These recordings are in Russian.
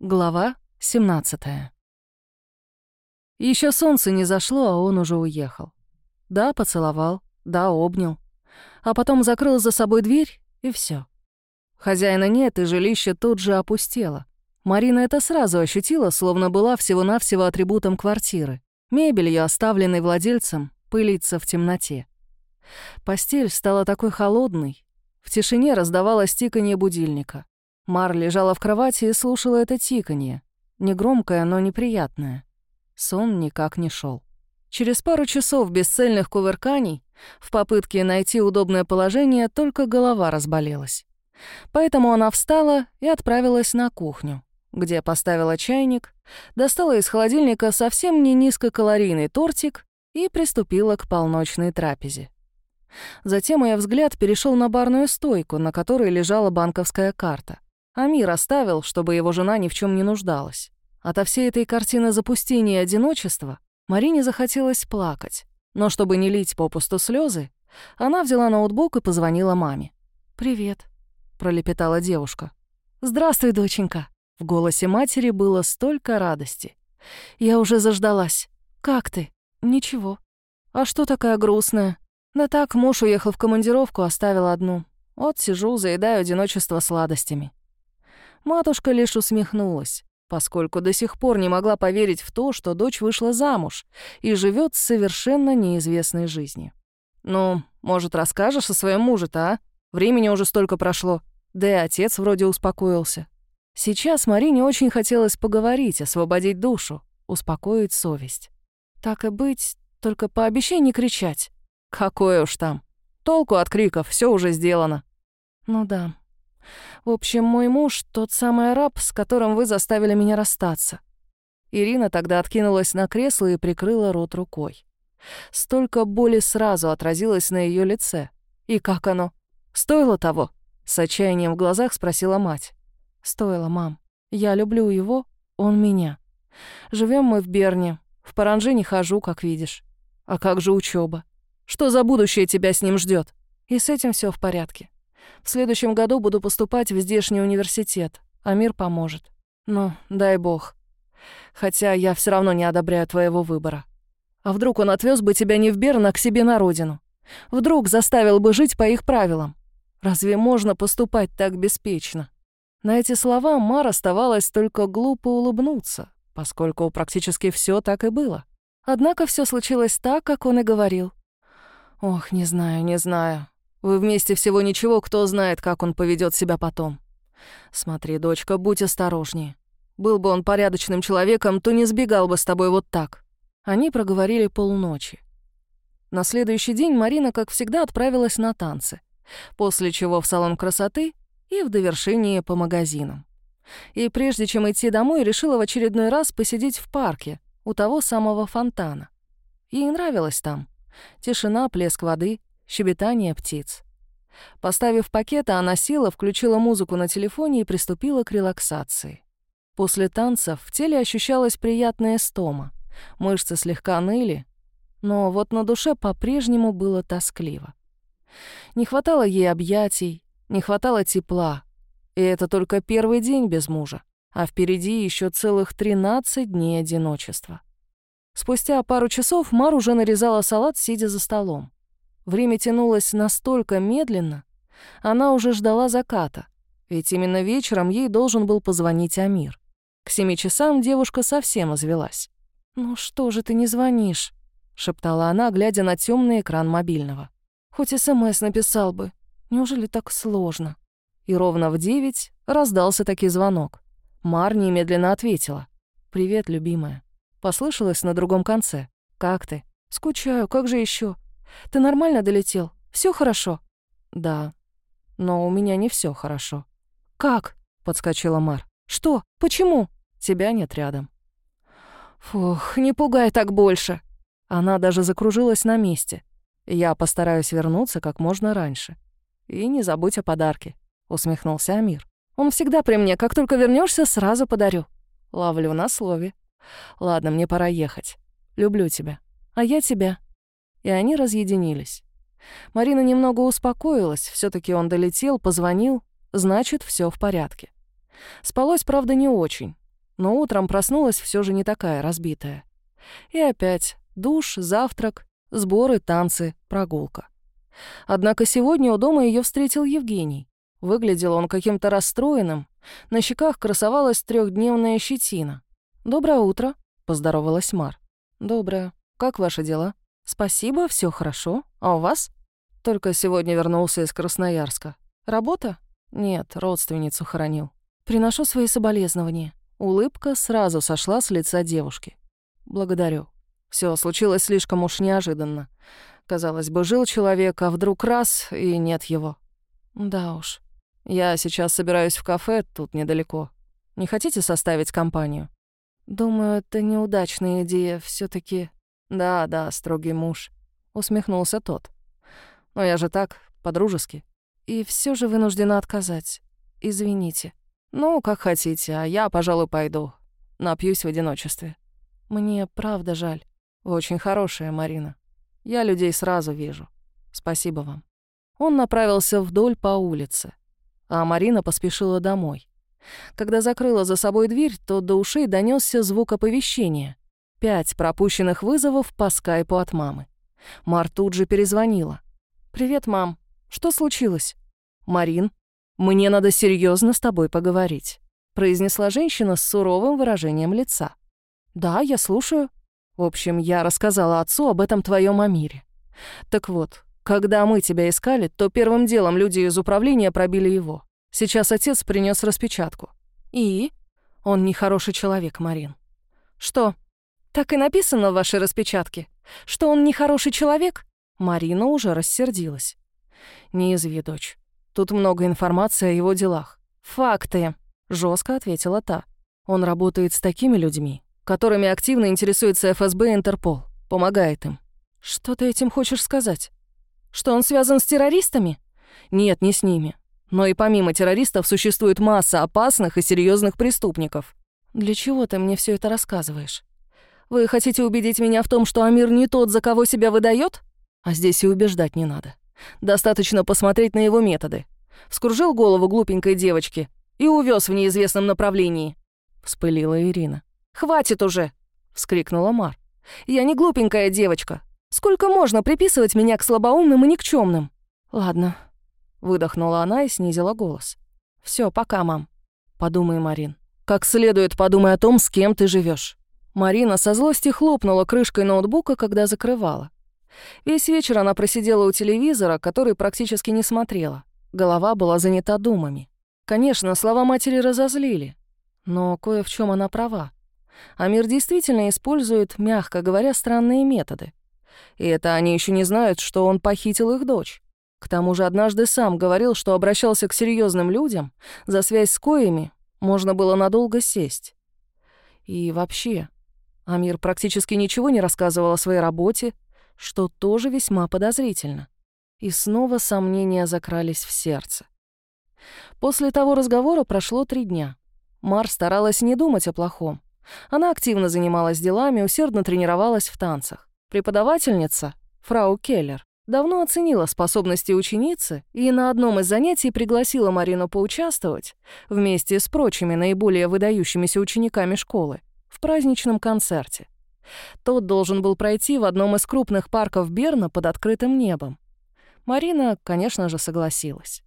Глава 17 Еще солнце не зашло, а он уже уехал. Да, поцеловал, да, обнял. А потом закрыл за собой дверь, и все. Хозяина нет, и жилище тут же опустело. Марина это сразу ощутила, словно была всего-навсего атрибутом квартиры. Мебелью, оставленной владельцем, пылится в темноте. Постель стала такой холодной. В тишине раздавалось тиканье будильника. Мар лежала в кровати и слушала это тиканье. Негромкое, но неприятное. Сон никак не шел. Через пару часов бесцельных кувырканий в попытке найти удобное положение только голова разболелась. Поэтому она встала и отправилась на кухню, где поставила чайник, достала из холодильника совсем не низкокалорийный тортик и приступила к полночной трапезе. Затем ее взгляд перешел на барную стойку, на которой лежала банковская карта. Амир оставил, чтобы его жена ни в чем не нуждалась. Ото всей этой картины запустения и одиночества Марине захотелось плакать. Но чтобы не лить попусту слезы, она взяла ноутбук и позвонила маме. «Привет», — пролепетала девушка. «Здравствуй, доченька». В голосе матери было столько радости. «Я уже заждалась. Как ты?» «Ничего». «А что такая грустная?» «Да так, муж уехал в командировку, оставил одну. Вот сижу, заедаю одиночество сладостями. Матушка лишь усмехнулась, поскольку до сих пор не могла поверить в то, что дочь вышла замуж и живет совершенно неизвестной жизнью. «Ну, может, расскажешь о своем муже-то, а? Времени уже столько прошло. Да и отец вроде успокоился». Сейчас Марине очень хотелось поговорить, освободить душу, успокоить совесть. Так и быть, только пообещай не кричать. Какое уж там. Толку от криков, все уже сделано. Ну да, в общем, мой муж — тот самый араб, с которым вы заставили меня расстаться». Ирина тогда откинулась на кресло и прикрыла рот рукой. Столько боли сразу отразилось на ее лице. И как оно? Стоило того? С отчаянием в глазах спросила мать. Стоило, мам. Я люблю его, он меня. Живем мы в Берне. В Паранже не хожу, как видишь. А как же учеба? Что за будущее тебя с ним ждет? И с этим все в порядке. В следующем году буду поступать в здешний университет, а мир поможет. Ну, дай бог. Хотя я все равно не одобряю твоего выбора. А вдруг он отвез бы тебя не в Берн, а к себе на родину? Вдруг заставил бы жить по их правилам? Разве можно поступать так беспечно? На эти слова Мар оставалось только глупо улыбнуться, поскольку практически все так и было. Однако все случилось так, как он и говорил. Ох, не знаю, не знаю. Вы вместе всего ничего, кто знает, как он поведет себя потом. Смотри, дочка, будь осторожнее. Был бы он порядочным человеком, то не сбегал бы с тобой вот так. Они проговорили полночи. На следующий день Марина, как всегда, отправилась на танцы, после чего в салон красоты и в довершение по магазинам. И прежде чем идти домой, решила в очередной раз посидеть в парке у того самого фонтана. Ей нравилось там. Тишина, плеск воды, щебетание птиц. Поставив пакеты, она села, включила музыку на телефоне и приступила к релаксации. После танцев в теле ощущалась приятная стома, мышцы слегка ныли, но вот на душе по-прежнему было тоскливо. Не хватало ей объятий, не хватало тепла, и это только первый день без мужа, а впереди еще целых 13 дней одиночества. Спустя пару часов Мар уже нарезала салат, сидя за столом. Время тянулось настолько медленно, она уже ждала заката, ведь именно вечером ей должен был позвонить Амир. К семи часам девушка совсем извелась. «Ну что же ты не звонишь?» — шептала она, глядя на темный экран мобильного. «Хоть СМС написал бы. Неужели так сложно?» И ровно в девять раздался таки звонок. Мар немедленно ответила. «Привет, любимая». Послышалось на другом конце. «Как ты?» «Скучаю, как же еще? Ты нормально долетел? Все хорошо?» «Да, но у меня не все хорошо». «Как?» — подскочила Мар. «Что? Почему?» «Тебя нет рядом». «Фух, не пугай так больше». Она даже закружилась на месте. «Я постараюсь вернуться как можно раньше. И не забудь о подарке», — усмехнулся Амир. «Он всегда при мне. Как только вернешься, сразу подарю». Ловлю на слове. «Ладно, мне пора ехать. Люблю тебя. А я тебя» и они разъединились. Марина немного успокоилась, все таки он долетел, позвонил, значит, все в порядке. Спалось, правда, не очень. но утром проснулась все же не такая разбитая. И опять душ, завтрак, сборы, танцы, прогулка. Однако сегодня у дома ее встретил Евгений. Выглядел он каким-то расстроенным, на щеках красовалась трехдневная щетина. «Доброе утро», — поздоровалась Мар. «Доброе. Как ваши дела?» «Спасибо, все хорошо. А у вас?» «Только сегодня вернулся из Красноярска. Работа?» «Нет, родственницу хоронил. Приношу свои соболезнования». Улыбка сразу сошла с лица девушки. «Благодарю. Все случилось слишком уж неожиданно. Казалось бы, жил человек, а вдруг раз — и нет его. Да уж. Я сейчас собираюсь в кафе, тут недалеко. Не хотите составить компанию? Думаю, это неудачная идея все таки Да, да, строгий муж. Усмехнулся тот. Но я же так, по-дружески. И все же вынуждена отказать. Извините. Ну, как хотите, а я, пожалуй, пойду. Напьюсь в одиночестве. Мне правда жаль. Вы очень хорошая, Марина. Я людей сразу вижу. Спасибо вам». Он направился вдоль по улице, а Марина поспешила домой. Когда закрыла за собой дверь, то до ушей донесся звук оповещения. Пять пропущенных вызовов по скайпу от мамы. Мар тут же перезвонила. «Привет, мам. Что случилось?» «Марин, мне надо серьезно с тобой поговорить», произнесла женщина с суровым выражением лица. «Да, я слушаю». В общем, я рассказала отцу об этом твоем Амире. Так вот, когда мы тебя искали, то первым делом люди из управления пробили его. Сейчас отец принес распечатку. И? Он нехороший человек, Марин. Что? Так и написано в вашей распечатке? Что он нехороший человек? Марина уже рассердилась. Не изви, дочь. Тут много информации о его делах. Факты, жестко ответила та. Он работает с такими людьми, которыми активно интересуется ФСБ и Интерпол. Помогает им. Что ты этим хочешь сказать? Что он связан с террористами? Нет, не с ними. Но и помимо террористов существует масса опасных и серьезных преступников. Для чего ты мне все это рассказываешь? Вы хотите убедить меня в том, что Амир не тот, за кого себя выдает? А здесь и убеждать не надо. Достаточно посмотреть на его методы. Вскружил голову глупенькой девочки и увез в неизвестном направлении. Вспылила Ирина. «Хватит уже!» — вскрикнула Мар. «Я не глупенькая девочка. Сколько можно приписывать меня к слабоумным и никчемным? «Ладно», — выдохнула она и снизила голос. Все, пока, мам. Подумай, Марин. Как следует подумай о том, с кем ты живешь. Марина со злости хлопнула крышкой ноутбука, когда закрывала. Весь вечер она просидела у телевизора, который практически не смотрела. Голова была занята думами. Конечно, слова матери разозлили, но кое в чем она права. Амир действительно использует, мягко говоря, странные методы. И это они еще не знают, что он похитил их дочь. К тому же однажды сам говорил, что обращался к серьезным людям, за связь с коями можно было надолго сесть. И вообще, Амир практически ничего не рассказывал о своей работе, что тоже весьма подозрительно. И снова сомнения закрались в сердце. После того разговора прошло три дня. Мар старалась не думать о плохом. Она активно занималась делами, усердно тренировалась в танцах. Преподавательница, фрау Келлер, давно оценила способности ученицы и на одном из занятий пригласила Марину поучаствовать вместе с прочими наиболее выдающимися учениками школы в праздничном концерте. Тот должен был пройти в одном из крупных парков Берна под открытым небом. Марина, конечно же, согласилась.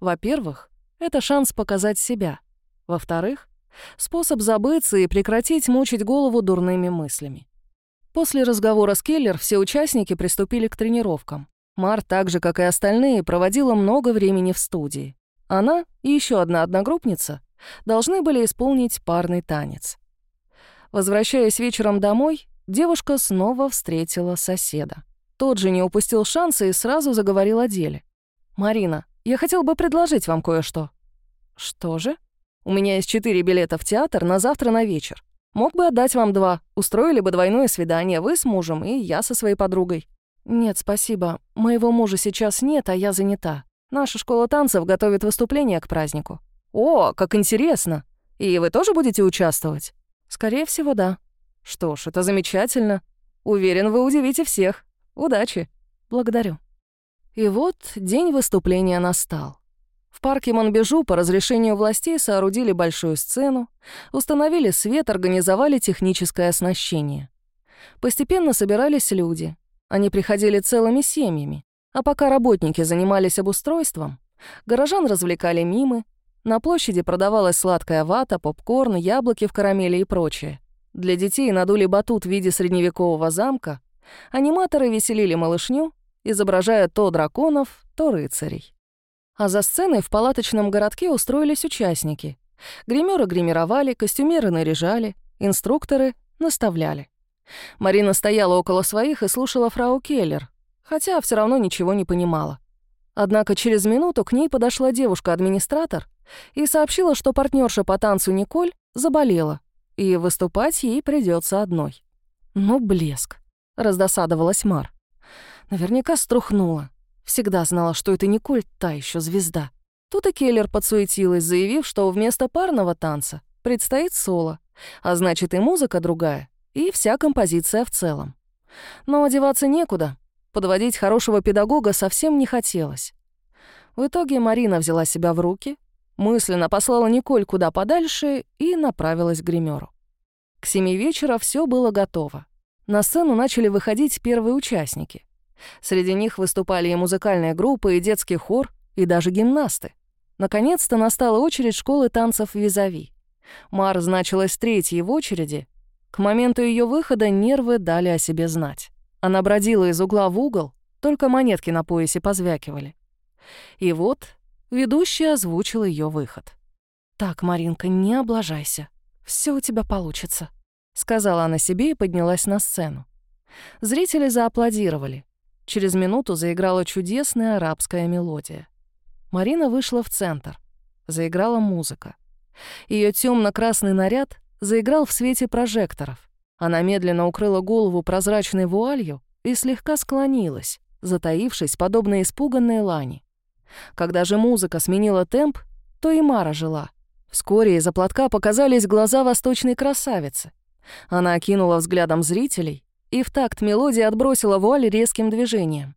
Во-первых, это шанс показать себя. Во-вторых, Способ забыться и прекратить мучить голову дурными мыслями. После разговора с Келлер все участники приступили к тренировкам. Мар, так же, как и остальные, проводила много времени в студии. Она и еще одна одногруппница должны были исполнить парный танец. Возвращаясь вечером домой, девушка снова встретила соседа. Тот же не упустил шанса и сразу заговорил о деле. «Марина, я хотел бы предложить вам кое-что». «Что же?» У меня есть четыре билета в театр на завтра на вечер. Мог бы отдать вам два. Устроили бы двойное свидание, вы с мужем и я со своей подругой». «Нет, спасибо. Моего мужа сейчас нет, а я занята. Наша школа танцев готовит выступление к празднику». «О, как интересно! И вы тоже будете участвовать?» «Скорее всего, да». «Что ж, это замечательно. Уверен, вы удивите всех. Удачи». «Благодарю». И вот день выступления настал. В парке Монбежу по разрешению властей соорудили большую сцену, установили свет, организовали техническое оснащение. Постепенно собирались люди. Они приходили целыми семьями. А пока работники занимались обустройством, горожан развлекали мимы, на площади продавалась сладкая вата, попкорн, яблоки в карамели и прочее. Для детей надули батут в виде средневекового замка, аниматоры веселили малышню, изображая то драконов, то рыцарей. А за сценой в палаточном городке устроились участники. Гримеры гримировали, костюмеры наряжали, инструкторы наставляли. Марина стояла около своих и слушала фрау Келлер, хотя все равно ничего не понимала. Однако через минуту к ней подошла девушка-администратор и сообщила, что партнерша по танцу Николь заболела, и выступать ей придется одной. «Ну, блеск», — раздосадовалась Мар. Наверняка струхнула. Всегда знала, что это Николь та еще звезда. Тут и Келлер подсуетилась, заявив, что вместо парного танца предстоит соло, а значит и музыка другая, и вся композиция в целом. Но одеваться некуда, подводить хорошего педагога совсем не хотелось. В итоге Марина взяла себя в руки, мысленно послала Николь куда подальше и направилась к гримеру. К семи вечера все было готово. На сцену начали выходить первые участники. Среди них выступали и музыкальная группа, и детский хор, и даже гимнасты. Наконец-то настала очередь школы танцев «Визави». Мар значилась третьей в очереди. К моменту ее выхода нервы дали о себе знать. Она бродила из угла в угол, только монетки на поясе позвякивали. И вот ведущий озвучил ее выход. «Так, Маринка, не облажайся. Все у тебя получится», — сказала она себе и поднялась на сцену. Зрители зааплодировали. Через минуту заиграла чудесная арабская мелодия. Марина вышла в центр. Заиграла музыка. Ее темно красный наряд заиграл в свете прожекторов. Она медленно укрыла голову прозрачной вуалью и слегка склонилась, затаившись, подобно испуганной лани. Когда же музыка сменила темп, то и Мара жила. Вскоре из-за платка показались глаза восточной красавицы. Она окинула взглядом зрителей и в такт мелодии отбросила вуаль резким движением.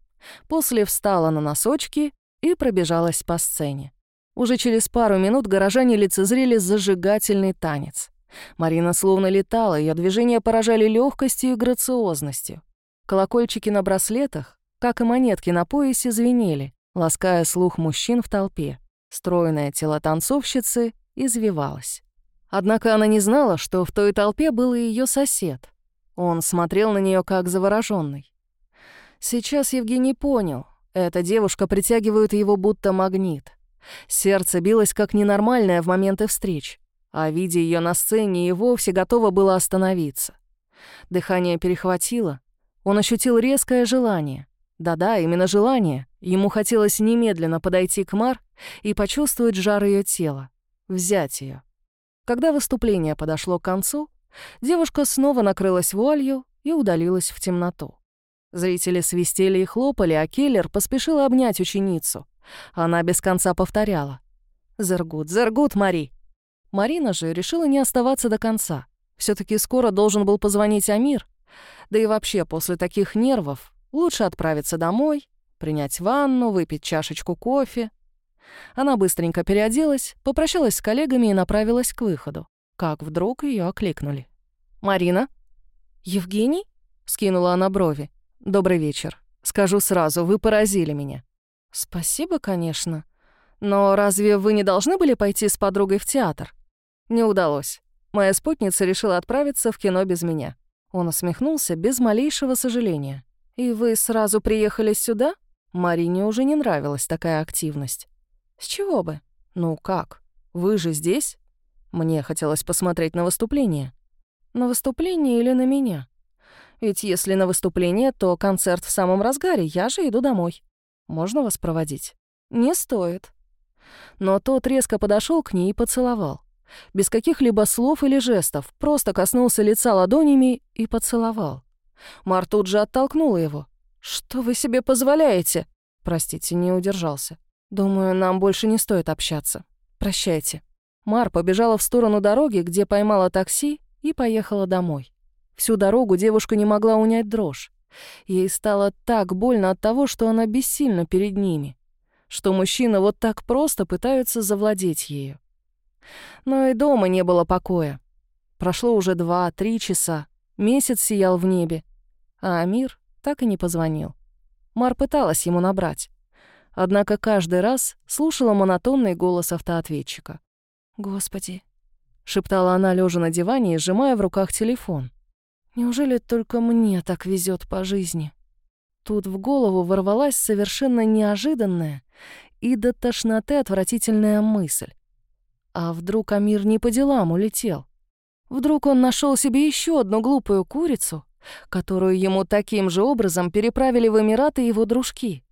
После встала на носочки и пробежалась по сцене. Уже через пару минут горожане лицезрели зажигательный танец. Марина словно летала, ее движения поражали легкостью и грациозностью. Колокольчики на браслетах, как и монетки на поясе, звенели, лаская слух мужчин в толпе. Стройное тело танцовщицы извивалось. Однако она не знала, что в той толпе был и ее сосед, он смотрел на нее как завороженный. Сейчас Евгений понял, эта девушка притягивает его будто магнит. Сердце билось как ненормальное в моменты встреч, а видя ее на сцене и вовсе готово было остановиться. Дыхание перехватило, он ощутил резкое желание. Да-да, именно желание. Ему хотелось немедленно подойти к Мар и почувствовать жар ее тела, взять ее. Когда выступление подошло к концу, Девушка снова накрылась вуалью и удалилась в темноту. Зрители свистели и хлопали, а Келлер поспешил обнять ученицу. Она без конца повторяла. «Зергут, Зергут, Мари!» Марина же решила не оставаться до конца. все таки скоро должен был позвонить Амир. Да и вообще, после таких нервов лучше отправиться домой, принять ванну, выпить чашечку кофе. Она быстренько переоделась, попрощалась с коллегами и направилась к выходу как вдруг ее окликнули. «Марина?» «Евгений?» — скинула она брови. «Добрый вечер. Скажу сразу, вы поразили меня». «Спасибо, конечно. Но разве вы не должны были пойти с подругой в театр?» «Не удалось. Моя спутница решила отправиться в кино без меня». Он усмехнулся без малейшего сожаления. «И вы сразу приехали сюда?» Марине уже не нравилась такая активность. «С чего бы?» «Ну как? Вы же здесь?» Мне хотелось посмотреть на выступление. На выступление или на меня? Ведь если на выступление, то концерт в самом разгаре, я же иду домой. Можно вас проводить? Не стоит. Но тот резко подошел к ней и поцеловал. Без каких-либо слов или жестов, просто коснулся лица ладонями и поцеловал. Мар тут же оттолкнула его. «Что вы себе позволяете?» Простите, не удержался. «Думаю, нам больше не стоит общаться. Прощайте». Мар побежала в сторону дороги, где поймала такси и поехала домой. Всю дорогу девушка не могла унять дрожь. Ей стало так больно от того, что она бессильна перед ними. что мужчины вот так просто пытаются завладеть ею. Но и дома не было покоя. Прошло уже два-три часа, месяц сиял в небе, а Амир так и не позвонил. Мар пыталась ему набрать. Однако каждый раз слушала монотонный голос автоответчика. «Господи», — шептала она, лежа на диване и сжимая в руках телефон. «Неужели только мне так везет по жизни?» Тут в голову ворвалась совершенно неожиданная и до тошноты отвратительная мысль. А вдруг Амир не по делам улетел? Вдруг он нашел себе еще одну глупую курицу, которую ему таким же образом переправили в Эмираты его дружки?